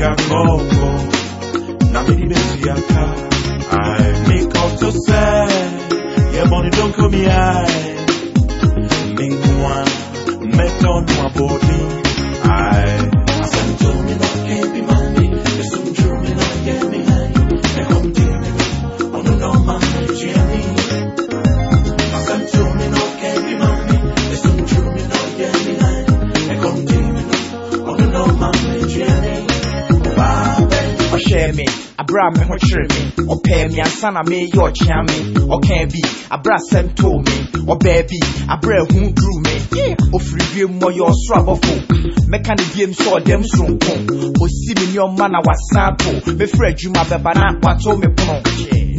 ya moko na mi mezi yaka I make up to say yeah money don't come here Mingwan meton wa body ɔbɛn mi abira mi ho kyerɛ mi ɔpɛɛ mi ansa na mi yɛ ɔkyea mi ɔkan bi abira sɛm to mi ɔbɛɛ bi abira ehun duru mi ofiri wiem mɔ yɛ ɔsoro abɔfo mɛka ne biem sɛ ɔdɛm soronko. Osi mi ní ɔma na wasan to mefiri adwuma bɛba na wato mi pono.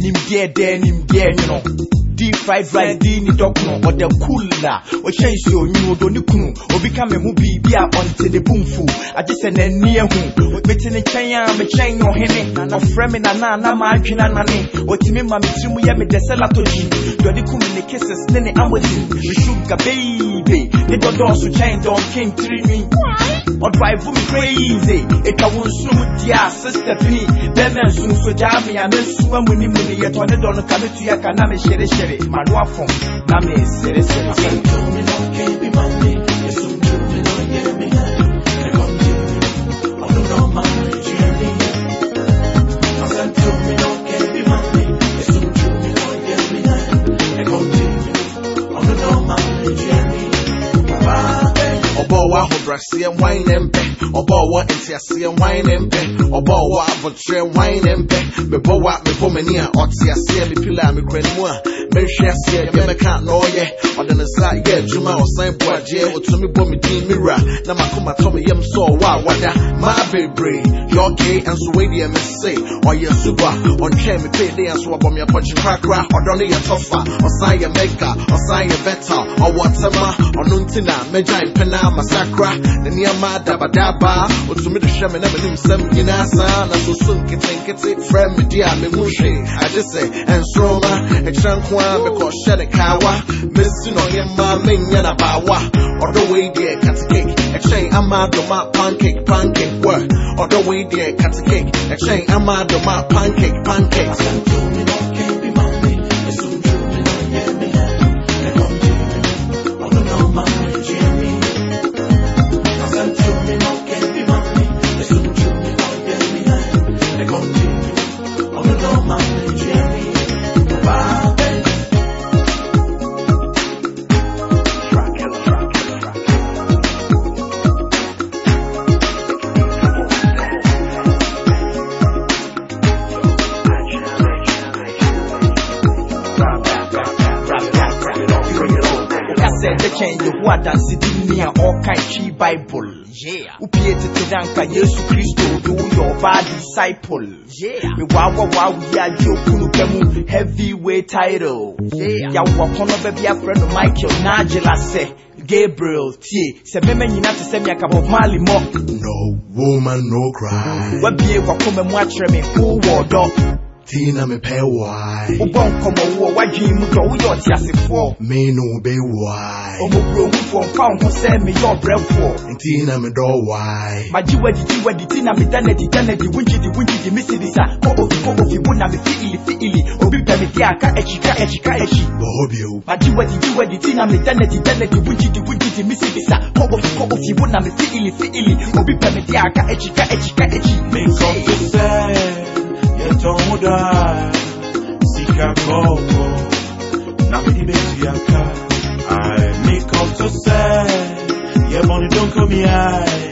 Nimdeɛ dɛɛ nimdeɛ nyono di fried rice di ni dɔkono cool na ɔhyɛ nsuo nwunu odo ne kunu obi ka me ho biribi a ɔnte ne bumfu agye sɛ n'ani ahu mete ne nkyɛn a mekyɛn ne ɔhene ɔfrɛ me nana na maadwena nane ɔtumi ma me tirim yɛ me dɛ sɛ latogyi dɔde kum ne kisses ne ne amosin me sugar baby ne dɔdɔɔso kyɛn dɔnken tirinwi ɔdrive me crazy? Ɛtwa wo nsuo mu di a sister pini bɛmɛ nsu so gyaa me a mesua mu ni mu ne yɛtɔ ne dɔ no ka metua ka na mehyɛrehyɛre mano afɔm na meseresere wan ne mpɛ mebɔ wɔ mebɔ m'ani a ɔte aseɛ mepila a mekura ne mu a mɛhwɛ aseɛ yɛmɛka na ɔyɛ ɔde ne nsa yɛ adwuma ɔsan bo agyeɛ ɔtumi bɔ me din mewura na makoma tɔ me yam a wada. Maa bebree yɛ ɔkee nso wei deɛ mese ɔyɛ suba ɔntwɛn me pee de nso wɔbɔ me apɔkye korakora ɔdɔ no yɛ tɔfa ɔsan yɛ mega ɔsan yɛ bɛta ɔwɔ tɛma ɔno nti na mɛgya mpɛna masakra ne nneɛma dabadaba ɔtumi de hwɛ me na m'anim nsɛm nyinaa saa na soso nketenkete frɛ me di a mehu hwee agye sɛ ɛnsoroma ɛkyerɛ nko a mekɔhyɛ ne kaawa mesi no ɔyɛma menyɛ na baawa ɔdɔ wei deɛ kate cake ɛkyɛn ama dɔma pancake pancake wɔ ɔdɔ wei deɛ kate ɛkyɛn ama dɔma pancake pancake bible wopie tete dɛ anka yesu kristo de woyɛ ɔbaa disciple mewaawawa woyi agye okunu pɛ mu heavyweight title. Yɛwowɔ kɔnɔ baabi afrɛ no michael na agyela sɛ gabriel tie sɛ mɛma nyina te sɛ miaka bob marley mmɔ no woman no cry wabie wakoma mu akyerɛ me wowɔ ɔdɔ tina mepɛ why? Wobɔ nkɔmmɔ woɔ woadwen mu dɔ woyɛ ɔteasefoɔ me no be why? Ɔmɔburohufoɔ mfa wo ho sɛ meyɛ ɔbrɛfoɔ tina me dɔ why? Magye wadi wadi ti na meda nadi da nadi wongyidi wongyidi mesidi sa. Kɔ ofi kɔ ofi wo na mefiili fiili obi pɛ me de aka akyi ka akyi ka akyi Bohobio magye wadi wadi ti na meda nadi da nadi wongyidi wongyidi mesidi sa. Kɔ ofi kɔ ofi wo na mefiili fiili obi pɛ me de aka akyi ka akyi ka akyi Die. Sika koko, na me di beti yaka. I money don't come here.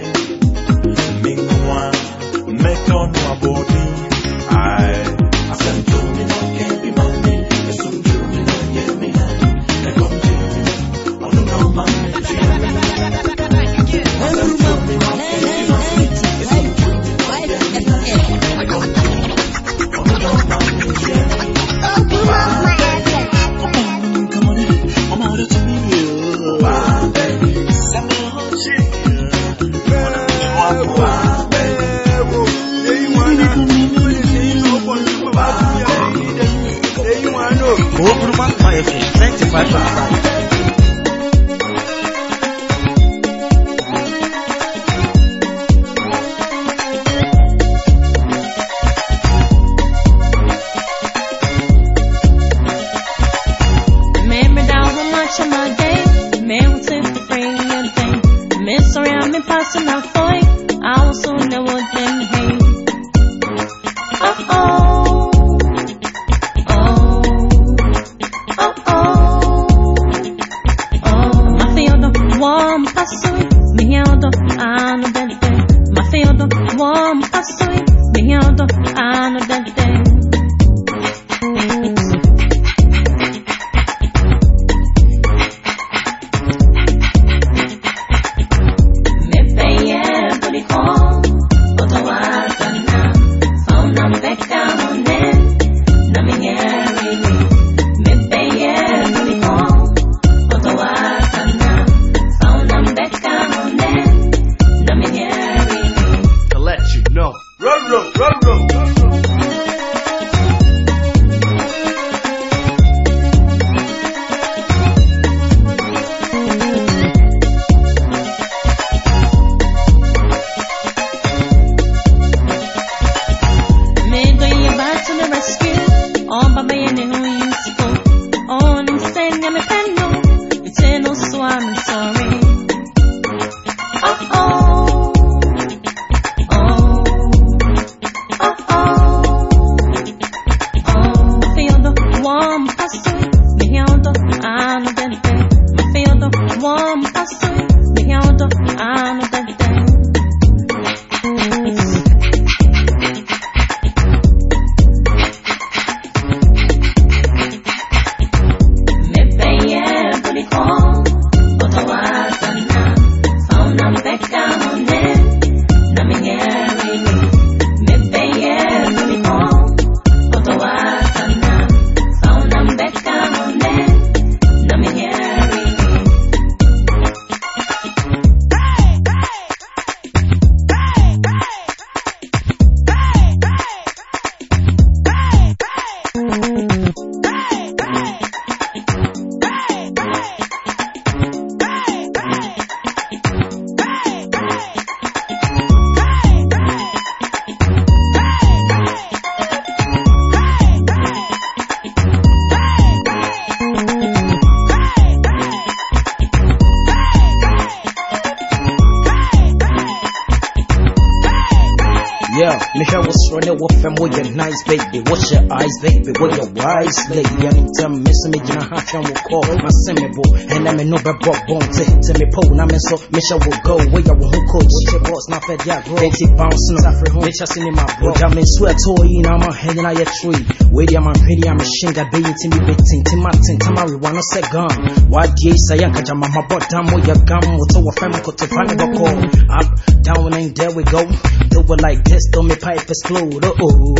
Yeah, me hair was running with them with your nice baby. What's your eyes, baby? With your wise lady. I Anytime miss me, you know how I will call my semibo. And I'm no bad bone to to me po. Now me so me shall will go where you will coach. Your boss not fed ya grow. They keep bouncing off home. Me just in my bro. I'm in sweat toy in my head and I a tree. Where I'm pretty, I'm a shinga baby to me betting to my tin to my wanna say gun. What ye say, I'm can my bot down with your gum. What's our family got to find a call. Up, down, and there we go. Do it like this, don't me pipe explode. Oh,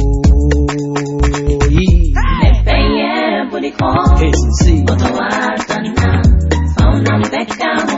yeah. Me peye body call. Yes, see. Otawatana, phone on oh, back down then,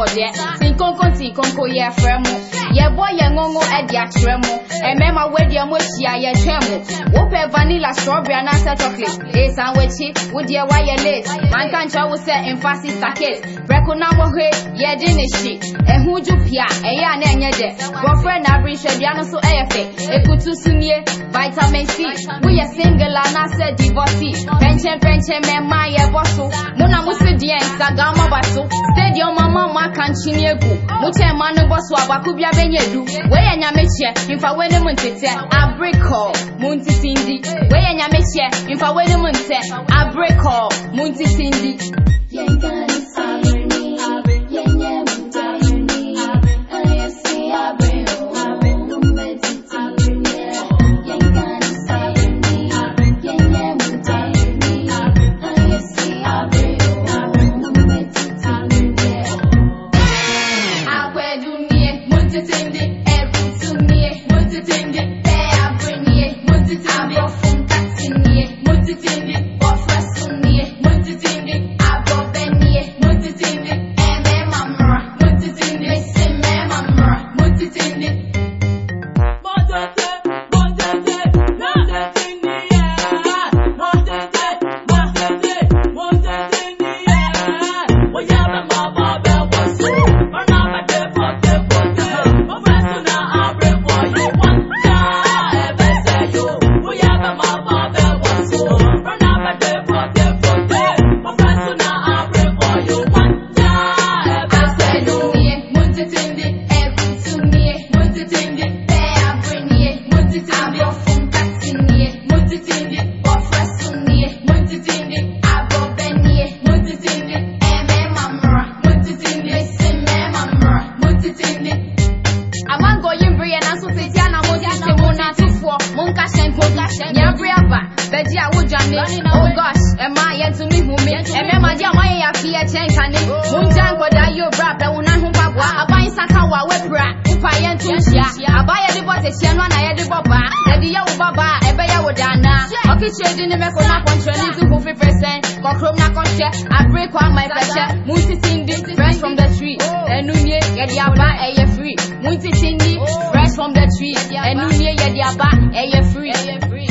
bɔdeɛ tinkonko tinkonko yɛ frɛ mo boy ye ngongo e di atremu. E mema we di amu chia ye twemu. Wo vanilla strawberry anasa chocolate. E sandwichi, wo di wa ye late. Man kan cha wo se emphasis sake. Breko na mo he, ye di ni shi. E huju pia, e ya na enye de. Girlfriend na bia no so e ye fe. E kutu sumie, vitamin C. We ye single anasa divorcee. Penchen penchen me ma ye bosso. Muna musu di yɛn sagama ba so stadium ama mo aka nkyene agu mokyɛ ma no bɔ so abako bɛnya du weyɛ nyame hyɛ mfa w'ani mu ntetɛ abrekɔ mo ntitindi weyɛ nyame hyɛ mfa w'ani mu ntɛ abrekɔ mo ntitindi Akwedunie, fear change and it. Mumjan kwa da yo rap, and unahu bagwa. Abain saka wa webra, upayen tunshia. Abaya di bote chianwa na yedi boba. Yedi ya ubaba, ebe ya wodana. Oki chedi ni meko na kontre, ni tu hufi percent. Kokrom na kontre, I break on my pressure. Munti sindi, fresh from the tree. Enunye, yedi aba, eye free. Munti sindi, fresh from the tree. Enunye, yedi aba, eye free. Eye free.